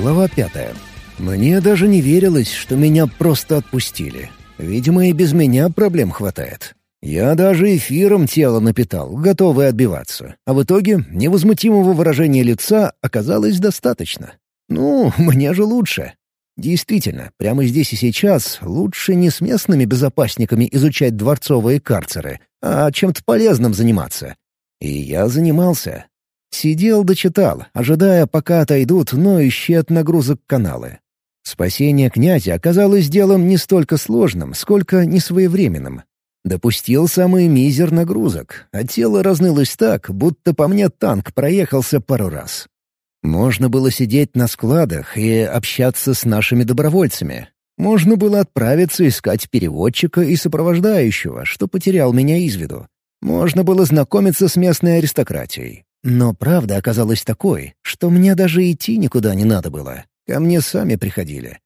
Глава пятая. Мне даже не верилось, что меня просто отпустили. Видимо, и без меня проблем хватает. Я даже эфиром тело напитал, готовый отбиваться. А в итоге невозмутимого выражения лица оказалось достаточно. Ну, мне же лучше. Действительно, прямо здесь и сейчас лучше не с местными безопасниками изучать дворцовые карцеры, а чем-то полезным заниматься. И я занимался. Сидел дочитал, ожидая, пока отойдут ноющие от нагрузок каналы. Спасение князя оказалось делом не столько сложным, сколько несвоевременным. Допустил самый мизер нагрузок, а тело разнылось так, будто по мне танк проехался пару раз. Можно было сидеть на складах и общаться с нашими добровольцами. Можно было отправиться искать переводчика и сопровождающего, что потерял меня из виду. Можно было знакомиться с местной аристократией. Но правда оказалась такой, что мне даже идти никуда не надо было. Ко мне сами приходили.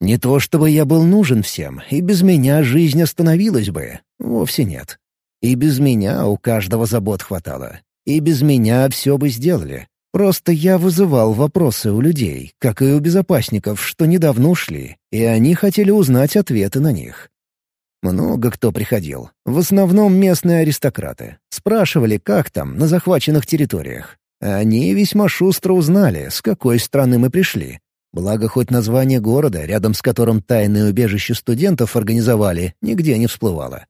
Не то чтобы я был нужен всем, и без меня жизнь остановилась бы. Вовсе нет. И без меня у каждого забот хватало. И без меня все бы сделали. Просто я вызывал вопросы у людей, как и у безопасников, что недавно ушли, и они хотели узнать ответы на них. Много кто приходил. В основном местные аристократы. Спрашивали, как там, на захваченных территориях. Они весьма шустро узнали, с какой страны мы пришли. Благо, хоть название города, рядом с которым тайное убежище студентов организовали, нигде не всплывало.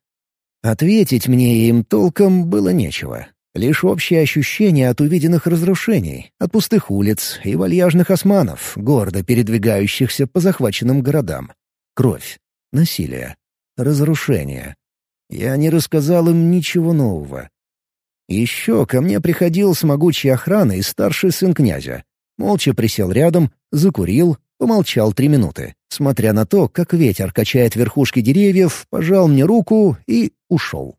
Ответить мне им толком было нечего. Лишь общее ощущение от увиденных разрушений, от пустых улиц и вальяжных османов, гордо передвигающихся по захваченным городам. Кровь, насилие, разрушение. Я не рассказал им ничего нового. Еще ко мне приходил с могучей охраной старший сын князя. Молча присел рядом, закурил, помолчал три минуты, смотря на то, как ветер качает верхушки деревьев, пожал мне руку и ушел.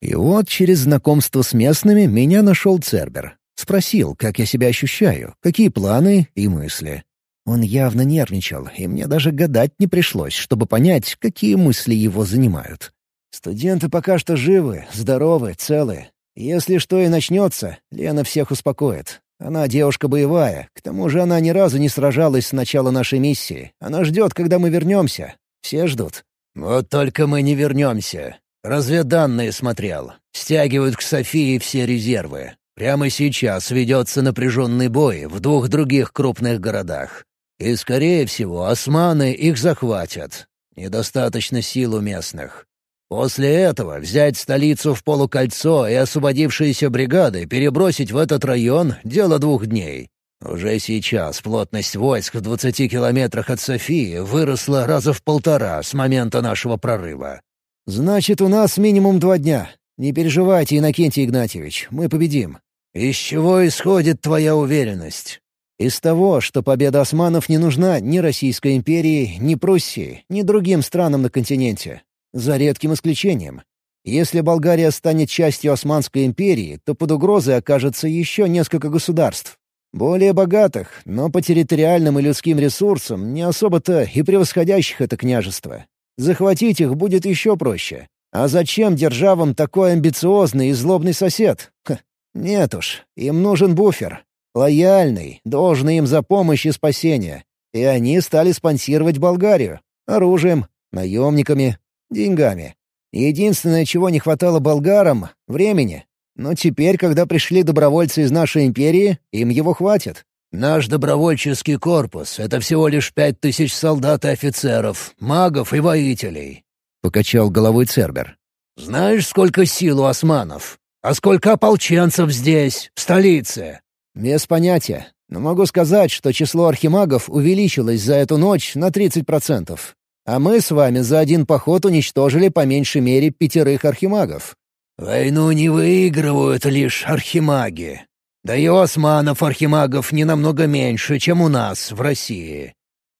И вот через знакомство с местными меня нашел Цербер. Спросил, как я себя ощущаю, какие планы и мысли. Он явно нервничал, и мне даже гадать не пришлось, чтобы понять, какие мысли его занимают. «Студенты пока что живы, здоровы, целы. Если что и начнется, Лена всех успокоит. Она девушка боевая, к тому же она ни разу не сражалась с начала нашей миссии. Она ждет, когда мы вернемся. Все ждут». «Вот только мы не вернемся. Разведданные смотрел. Стягивают к Софии все резервы. Прямо сейчас ведется напряженный бой в двух других крупных городах. И, скорее всего, османы их захватят. Недостаточно сил у местных. После этого взять столицу в полукольцо и освободившиеся бригады перебросить в этот район — дело двух дней. Уже сейчас плотность войск в двадцати километрах от Софии выросла раза в полтора с момента нашего прорыва. «Значит, у нас минимум два дня. Не переживайте, Иннокентий Игнатьевич, мы победим». «Из чего исходит твоя уверенность?» «Из того, что победа османов не нужна ни Российской империи, ни Пруссии, ни другим странам на континенте. За редким исключением. Если Болгария станет частью Османской империи, то под угрозой окажется еще несколько государств. Более богатых, но по территориальным и людским ресурсам не особо-то и превосходящих это княжество. Захватить их будет еще проще. А зачем державам такой амбициозный и злобный сосед? Ха, нет уж, им нужен буфер. Лояльный, должный им за помощь и спасение. И они стали спонсировать Болгарию. Оружием, наемниками, деньгами. Единственное, чего не хватало болгарам — времени. Но теперь, когда пришли добровольцы из нашей империи, им его хватит. Наш добровольческий корпус — это всего лишь пять тысяч солдат и офицеров, магов и воителей», — покачал головой Цербер. «Знаешь, сколько сил у османов? А сколько ополченцев здесь, в столице?» «Без понятия. Но могу сказать, что число архимагов увеличилось за эту ночь на 30%. А мы с вами за один поход уничтожили по меньшей мере пятерых архимагов». «Войну не выигрывают лишь архимаги», да и у османов-архимагов не намного меньше, чем у нас в России».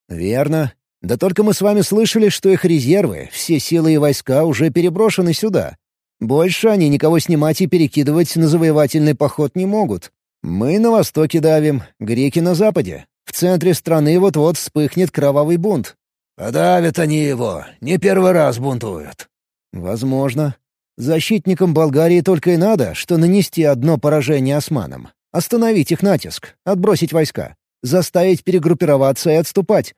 «Верно. Да только мы с вами слышали, что их резервы, все силы и войска уже переброшены сюда. Больше они никого снимать и перекидывать на завоевательный поход не могут. Мы на востоке давим, греки на западе. В центре страны вот-вот вспыхнет кровавый бунт. Подавят они его, не первый раз бунтуют. Возможно. Защитникам Болгарии только и надо, что нанести одно поражение османам. Остановить их натиск, отбросить войска. заставить перегруппироваться и отступать.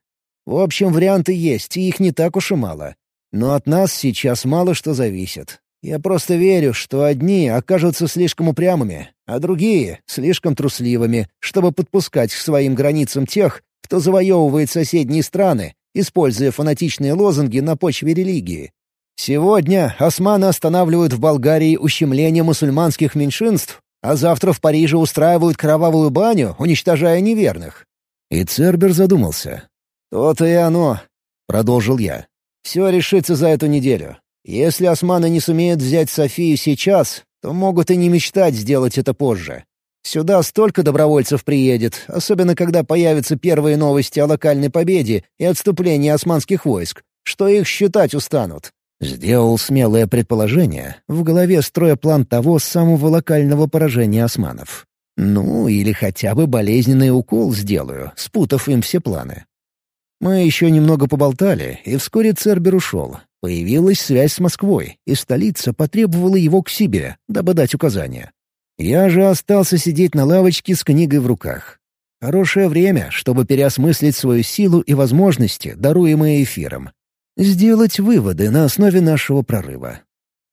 В общем, варианты есть, и их не так уж и мало. Но от нас сейчас мало что зависит. Я просто верю, что одни окажутся слишком упрямыми, а другие — слишком трусливыми, чтобы подпускать к своим границам тех, кто завоевывает соседние страны, используя фанатичные лозунги на почве религии. Сегодня османы останавливают в Болгарии ущемление мусульманских меньшинств, а завтра в Париже устраивают кровавую баню, уничтожая неверных. И Цербер задумался. «То-то и оно», — продолжил я. «Все решится за эту неделю. Если османы не сумеют взять Софию сейчас, то могут и не мечтать сделать это позже. Сюда столько добровольцев приедет, особенно когда появятся первые новости о локальной победе и отступлении османских войск, что их считать устанут. Сделал смелое предположение, в голове строя план того самого локального поражения османов. Ну, или хотя бы болезненный укол сделаю, спутав им все планы. Мы еще немного поболтали, и вскоре Цербер ушел. Появилась связь с Москвой, и столица потребовала его к себе, дабы дать указания. Я же остался сидеть на лавочке с книгой в руках. Хорошее время, чтобы переосмыслить свою силу и возможности, даруемые эфиром. Сделать выводы на основе нашего прорыва.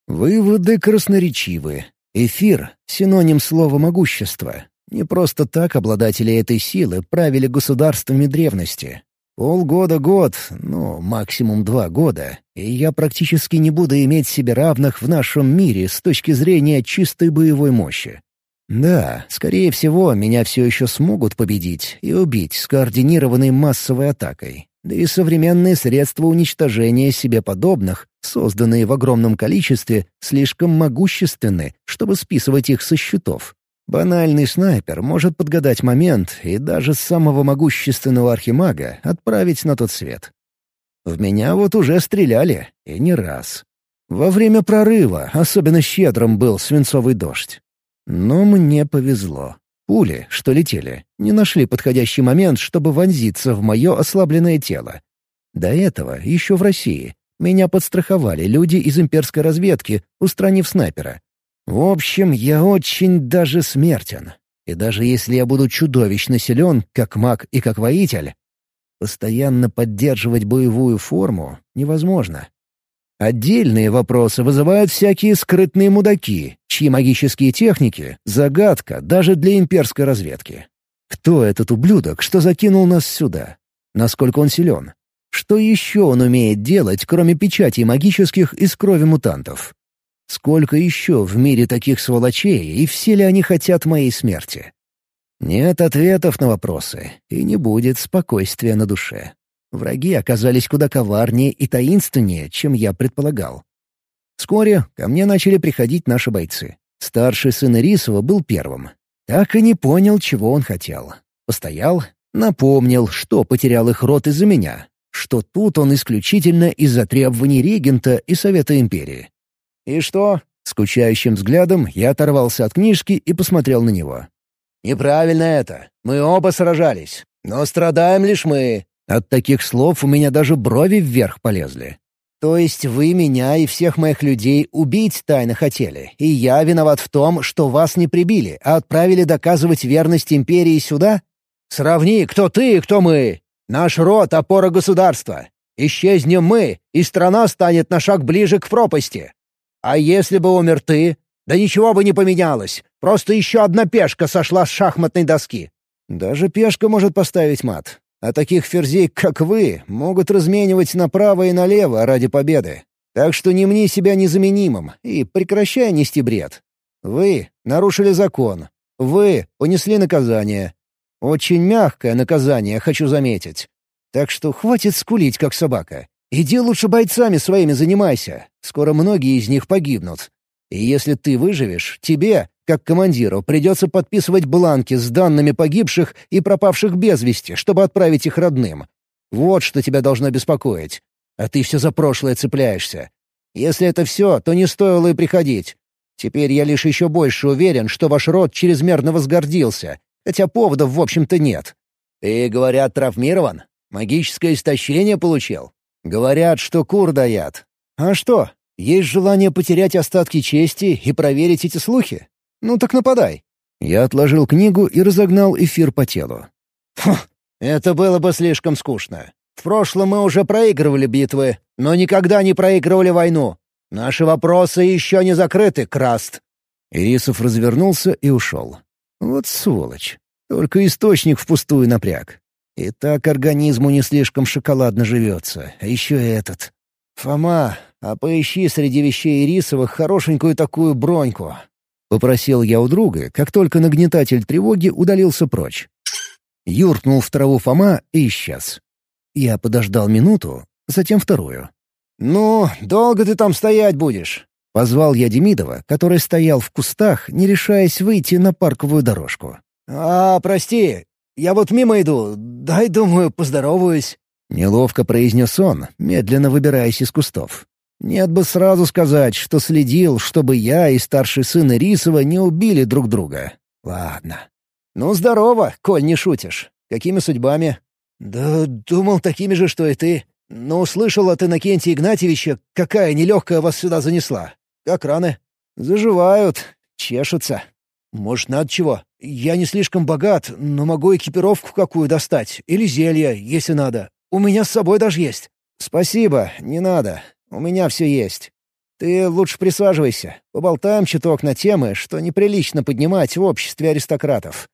Выводы красноречивы. Эфир — синоним слова «могущество». Не просто так обладатели этой силы правили государствами древности. Полгода-год, ну, максимум два года, и я практически не буду иметь себе равных в нашем мире с точки зрения чистой боевой мощи. Да, скорее всего, меня все еще смогут победить и убить скоординированной массовой атакой. Да и современные средства уничтожения себе подобных, созданные в огромном количестве, слишком могущественны, чтобы списывать их со счетов. Банальный снайпер может подгадать момент и даже самого могущественного архимага отправить на тот свет. В меня вот уже стреляли, и не раз. Во время прорыва особенно щедрым был свинцовый дождь. Но мне повезло. Пули, что летели, не нашли подходящий момент, чтобы вонзиться в мое ослабленное тело. До этого, еще в России, меня подстраховали люди из имперской разведки, устранив снайпера. В общем, я очень даже смертен. И даже если я буду чудовищно силен, как маг и как воитель, постоянно поддерживать боевую форму невозможно. Отдельные вопросы вызывают всякие скрытные мудаки, чьи магические техники — загадка даже для имперской разведки. Кто этот ублюдок, что закинул нас сюда? Насколько он силен? Что еще он умеет делать, кроме печати магических из крови мутантов? Сколько еще в мире таких сволочей, и все ли они хотят моей смерти? Нет ответов на вопросы, и не будет спокойствия на душе. Враги оказались куда коварнее и таинственнее, чем я предполагал. Вскоре ко мне начали приходить наши бойцы. Старший сын Ирисова был первым. Так и не понял, чего он хотел. Постоял, напомнил, что потерял их рот из-за меня, что тут он исключительно из-за требований регента и Совета Империи. «И что?» — скучающим взглядом я оторвался от книжки и посмотрел на него. «Неправильно это. Мы оба сражались. Но страдаем лишь мы». От таких слов у меня даже брови вверх полезли. «То есть вы меня и всех моих людей убить тайно хотели, и я виноват в том, что вас не прибили, а отправили доказывать верность империи сюда? Сравни, кто ты и кто мы. Наш род — опора государства. Исчезнем мы, и страна станет на шаг ближе к пропасти. А если бы умер ты? Да ничего бы не поменялось. Просто еще одна пешка сошла с шахматной доски. Даже пешка может поставить мат. А таких ферзей, как вы, могут разменивать направо и налево ради победы. Так что не мне себя незаменимым и прекращай нести бред. Вы нарушили закон. Вы понесли наказание. Очень мягкое наказание, хочу заметить. Так что хватит скулить, как собака. Иди лучше бойцами своими занимайся. Скоро многие из них погибнут. И если ты выживешь, тебе, как командиру, придется подписывать бланки с данными погибших и пропавших без вести, чтобы отправить их родным. Вот что тебя должно беспокоить. А ты все за прошлое цепляешься. Если это все, то не стоило и приходить. Теперь я лишь еще больше уверен, что ваш род чрезмерно возгордился, хотя поводов, в общем-то, нет. Ты, говорят, травмирован? Магическое истощение получил? Говорят, что кур даят. А что, есть желание потерять остатки чести и проверить эти слухи? Ну так нападай. Я отложил книгу и разогнал эфир по телу. Фу, это было бы слишком скучно. В прошлом мы уже проигрывали битвы, но никогда не проигрывали войну. Наши вопросы еще не закрыты, Краст». Ирисов развернулся и ушел. Вот сволочь. Только источник впустую напряг. И так организму не слишком шоколадно живется. А еще этот. «Фома, а поищи среди вещей Ирисовых хорошенькую такую броньку». Попросил я у друга, как только нагнетатель тревоги удалился прочь. Юркнул в траву Фома и исчез. Я подождал минуту, затем вторую. «Ну, долго ты там стоять будешь?» Позвал я Демидова, который стоял в кустах, не решаясь выйти на парковую дорожку. «А, прости, я вот мимо иду. Дай, думаю, поздороваюсь». Неловко произнес он, медленно выбираясь из кустов. Нет бы сразу сказать, что следил, чтобы я и старший сын Ирисова не убили друг друга. Ладно. «Ну, здорово, коль не шутишь. Какими судьбами?» «Да думал такими же, что и ты. Но услышал от Иннокентия Игнатьевича, какая нелегкая вас сюда занесла. Как раны?» «Заживают, чешутся. Может, надо чего? Я не слишком богат, но могу экипировку какую достать. Или зелье, если надо. У меня с собой даже есть». «Спасибо, не надо. У меня все есть. Ты лучше присаживайся. Поболтаем чуток на темы, что неприлично поднимать в обществе аристократов».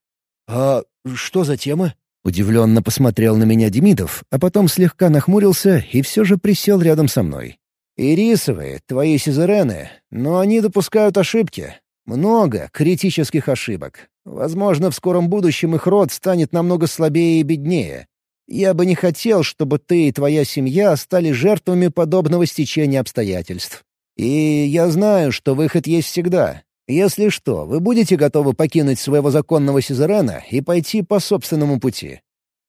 «А что за темы?» Удивленно посмотрел на меня Демидов, а потом слегка нахмурился и все же присел рядом со мной. «Ирисовые, твои сизерены, но они допускают ошибки. Много критических ошибок. Возможно, в скором будущем их род станет намного слабее и беднее. Я бы не хотел, чтобы ты и твоя семья стали жертвами подобного стечения обстоятельств. И я знаю, что выход есть всегда. Если что, вы будете готовы покинуть своего законного сюзерена и пойти по собственному пути».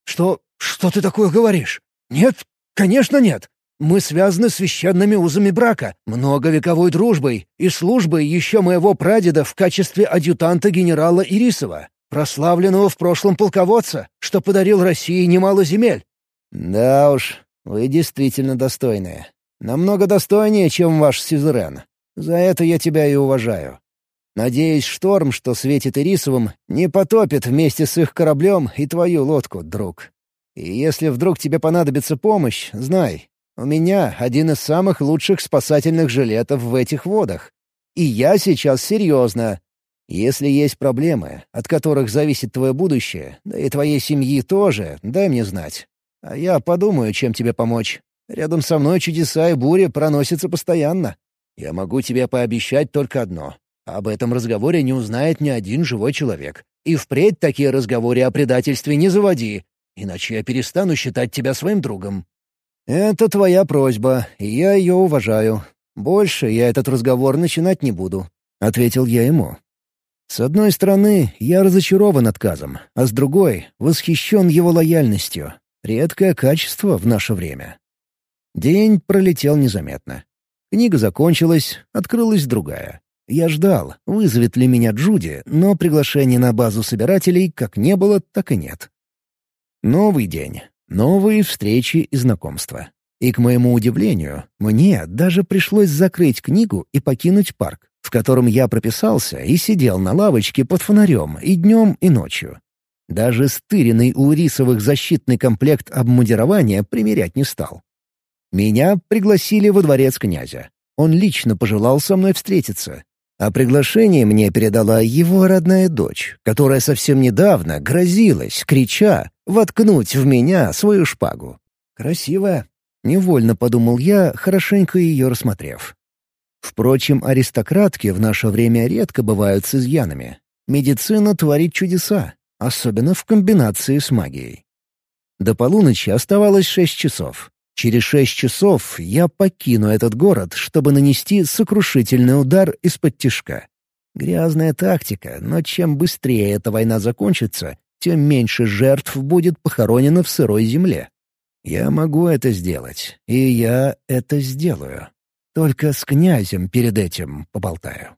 «Что... что ты такое говоришь? Нет, конечно нет. Мы связаны священными узами брака, многовековой дружбой и службой еще моего прадеда в качестве адъютанта генерала Ирисова, прославленного в прошлом полководца, что подарил России немало земель». «Да уж, вы действительно достойные. Намного достойнее, чем ваш сюзерен. За это я тебя и уважаю. Надеюсь, шторм, что светит Ирисовым, не потопит вместе с их кораблем и твою лодку, друг. И если вдруг тебе понадобится помощь, знай, у меня один из самых лучших спасательных жилетов в этих водах. И я сейчас серьезно. Если есть проблемы, от которых зависит твое будущее, да и твоей семьи тоже, дай мне знать. А я подумаю, чем тебе помочь. Рядом со мной чудеса и бури проносятся постоянно. Я могу тебе пообещать только одно. Об этом разговоре не узнает ни один живой человек. И впредь такие разговоры о предательстве не заводи, иначе я перестану считать тебя своим другом. «Это твоя просьба, и я ее уважаю. Больше я этот разговор начинать не буду», — ответил я ему. С одной стороны, я разочарован отказом, а с другой — восхищен его лояльностью. Редкое качество в наше время. День пролетел незаметно. Книга закончилась, открылась другая. Я ждал, вызовет ли меня Джуди, но приглашения на базу собирателей как не было, так и нет. Новый день. Новые встречи и знакомства. И, к моему удивлению, мне даже пришлось закрыть книгу и покинуть парк, в котором я прописался и сидел на лавочке под фонарем и днем, и ночью. Даже стыренный у рисовых защитный комплект обмундирования примерять не стал. Меня пригласили во дворец князя. Он лично пожелал со мной встретиться. А приглашение мне передала его родная дочь, которая совсем недавно грозилась, крича, воткнуть в меня свою шпагу. Красивая. Невольно подумал я, хорошенько ее рассмотрев. Впрочем, аристократки в наше время редко бывают с изъянами. Медицина творит чудеса, особенно в комбинации с магией. До полуночи оставалось шесть часов. Через шесть часов я покину этот город, чтобы нанести сокрушительный удар из-под тишка. Грязная тактика, но чем быстрее эта война закончится, тем меньше жертв будет похоронено в сырой земле. Я могу это сделать, и я это сделаю. Только с князем перед этим поболтаю.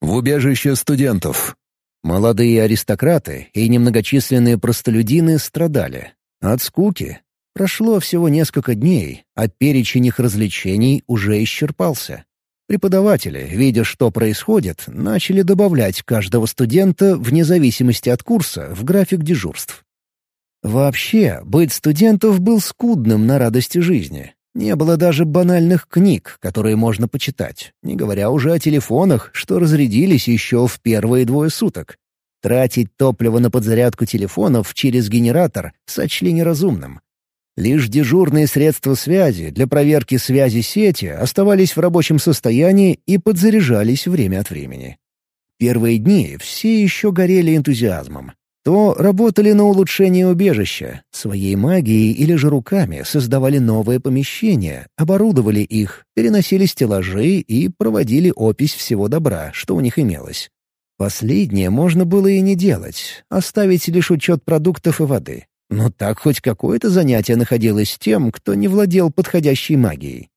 В убежище студентов. Молодые аристократы и немногочисленные простолюдины страдали. От скуки. Прошло всего несколько дней, а перечень их развлечений уже исчерпался. Преподаватели, видя, что происходит, начали добавлять каждого студента вне зависимости от курса в график дежурств. Вообще, быть студентов был скудным на радости жизни. Не было даже банальных книг, которые можно почитать, не говоря уже о телефонах, что разрядились еще в первые двое суток. Тратить топливо на подзарядку телефонов через генератор сочли неразумным. Лишь дежурные средства связи для проверки связи сети оставались в рабочем состоянии и подзаряжались время от времени. Первые дни все еще горели энтузиазмом. То работали на улучшение убежища, своей магией или же руками создавали новые помещения, оборудовали их, переносили стеллажи и проводили опись всего добра, что у них имелось. Последнее можно было и не делать, оставить лишь учет продуктов и воды. Но так хоть какое-то занятие находилось тем, кто не владел подходящей магией.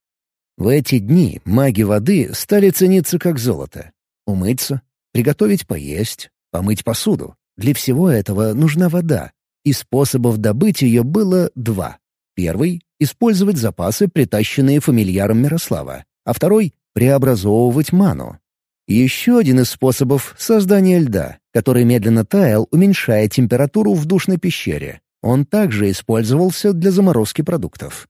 В эти дни маги воды стали цениться как золото. Умыться, приготовить поесть, помыть посуду. Для всего этого нужна вода, и способов добыть ее было два. Первый — использовать запасы, притащенные фамильяром Мирослава, а второй — преобразовывать ману, еще один из способов — создание льда, который медленно таял, уменьшая температуру в душной пещере. Он также использовался для заморозки продуктов.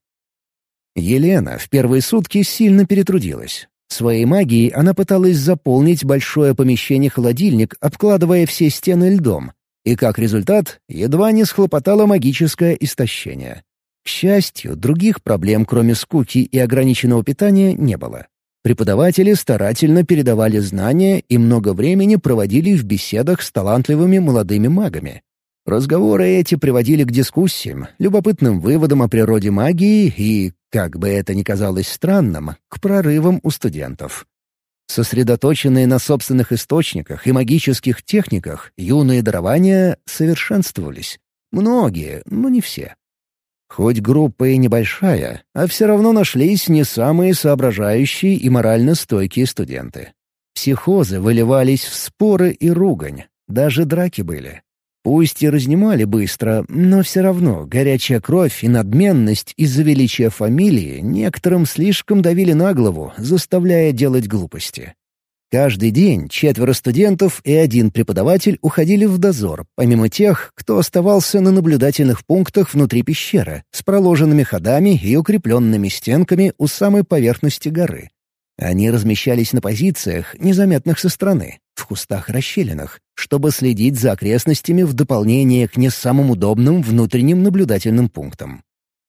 Елена в первые сутки сильно перетрудилась. Своей магией она пыталась заполнить большое помещение-холодильник, обкладывая все стены льдом, и как результат едва не схлопотала магическое истощение. К счастью, других проблем, кроме скуки и ограниченного питания, не было. Преподаватели старательно передавали знания и много времени проводили в беседах с талантливыми молодыми магами. Разговоры эти приводили к дискуссиям, любопытным выводам о природе магии и, как бы это ни казалось странным, к прорывам у студентов. Сосредоточенные на собственных источниках и магических техниках, юные дарования совершенствовались. Многие, но не все. Хоть группа и небольшая, а все равно нашлись не самые соображающие и морально стойкие студенты. Психозы выливались в споры и ругань, даже драки были. Пусть и разнимали быстро, но все равно горячая кровь и надменность из-за величия фамилии некоторым слишком давили на голову, заставляя делать глупости. Каждый день четверо студентов и один преподаватель уходили в дозор, помимо тех, кто оставался на наблюдательных пунктах внутри пещеры, с проложенными ходами и укрепленными стенками у самой поверхности горы. Они размещались на позициях, незаметных со стороны, в кустах-расщелинах, чтобы следить за окрестностями в дополнение к не самым удобным внутренним наблюдательным пунктам.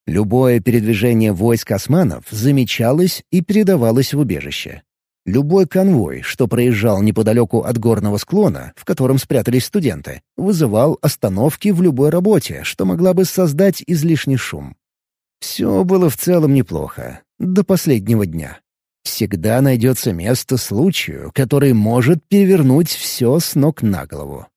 Любое передвижение войск османов замечалось и передавалось в убежище. Любой конвой, что проезжал неподалеку от горного склона, в котором спрятались студенты, вызывал остановки в любой работе, что могла бы создать излишний шум. Все было в целом неплохо. До последнего дня. Всегда найдется место случаю, который может перевернуть все с ног на голову.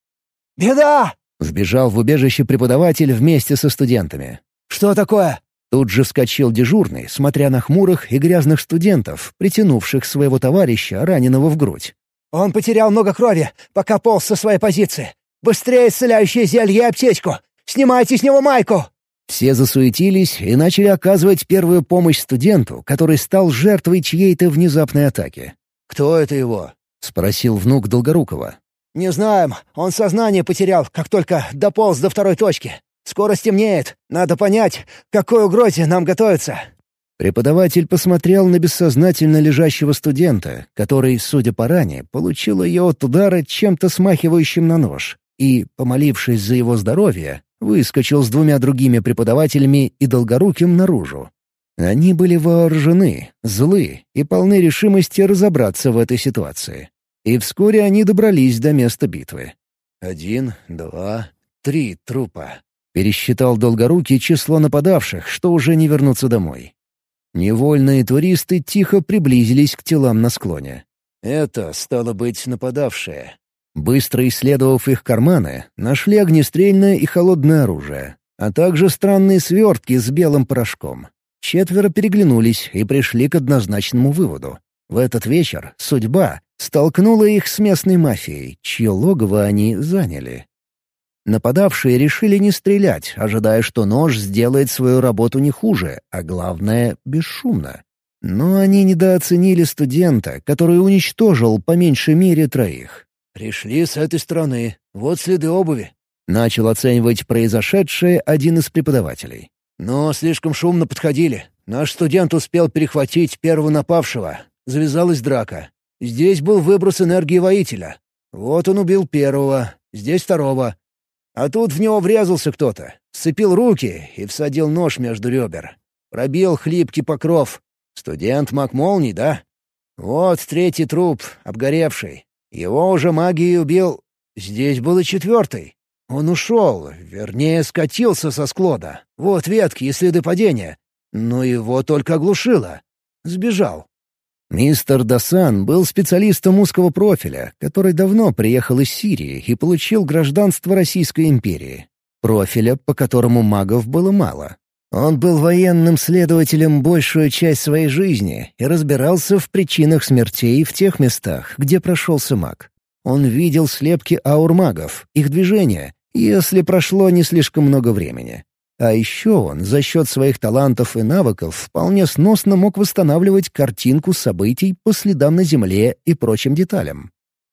«Беда!» — сбежал в убежище преподаватель вместе со студентами. «Что такое?» Тут же вскочил дежурный, смотря на хмурых и грязных студентов, притянувших своего товарища, раненого в грудь. «Он потерял много крови, пока полз со своей позиции. Быстрее исцеляющее зелье и аптечку! Снимайте с него майку!» Все засуетились и начали оказывать первую помощь студенту, который стал жертвой чьей-то внезапной атаки. «Кто это его?» — спросил внук Долгорукова. «Не знаем. Он сознание потерял, как только дополз до второй точки. Скоро стемнеет. Надо понять, к какой угрозе нам готовиться». Преподаватель посмотрел на бессознательно лежащего студента, который, судя по ране, получил ее от удара чем-то смахивающим на нож, и, помолившись за его здоровье, выскочил с двумя другими преподавателями и долгоруким наружу. Они были вооружены, злы и полны решимости разобраться в этой ситуации. И вскоре они добрались до места битвы. Один, два, три трупа. Пересчитал Долгорукий число нападавших, что уже не вернутся домой. Невольные туристы тихо приблизились к телам на склоне. Это, стало быть, нападавшие. Быстро исследовав их карманы, нашли огнестрельное и холодное оружие, а также странные свертки с белым порошком. Четверо переглянулись и пришли к однозначному выводу. В этот вечер судьба столкнула их с местной мафией, чье логово они заняли. Нападавшие решили не стрелять, ожидая, что нож сделает свою работу не хуже, а главное — бесшумно. Но они недооценили студента, который уничтожил по меньшей мере троих. «Пришли с этой стороны. Вот следы обуви». Начал оценивать произошедшее один из преподавателей. «Но слишком шумно подходили. Наш студент успел перехватить первого напавшего. Завязалась драка. Здесь был выброс энергии воителя. Вот он убил первого, здесь второго. А тут в него врезался кто-то, сцепил руки и всадил нож между ребер. Пробил хлипкий покров. Студент маг молний, да? Вот третий труп, обгоревший. Его уже магией убил... Здесь был и четвертый. Он ушел, вернее, скатился со склада. Вот ветки и следы падения. Но его только оглушило. Сбежал. Мистер Дасан был специалистом узкого профиля, который давно приехал из Сирии и получил гражданство Российской империи. Профиля, по которому магов было мало. Он был военным следователем большую часть своей жизни и разбирался в причинах смертей в тех местах, где прошелся маг. Он видел слепки аур магов, их движения, если прошло не слишком много времени. А еще он за счет своих талантов и навыков вполне сносно мог восстанавливать картинку событий по следам на Земле и прочим деталям.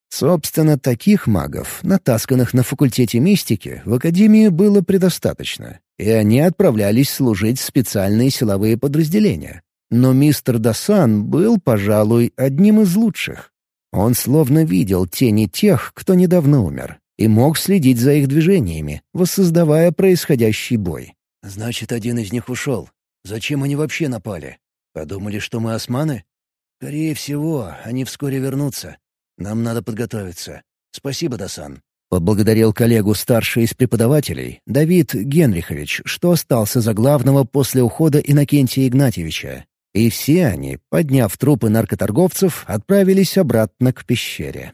Собственно, таких магов, натасканных на факультете мистики, в Академии было предостаточно, и они отправлялись служить в специальные силовые подразделения. Но мистер Дасан был, пожалуй, одним из лучших. Он словно видел тени тех, кто недавно умер, и мог следить за их движениями, воссоздавая происходящий бой. «Значит, один из них ушел. Зачем они вообще напали? Подумали, что мы османы? Скорее всего, они вскоре вернутся. Нам надо подготовиться. Спасибо, Дасан». Поблагодарил коллегу старший из преподавателей, Давид Генрихович, что остался за главного после ухода Иннокентия Игнатьевича. И все они, подняв трупы наркоторговцев, отправились обратно к пещере.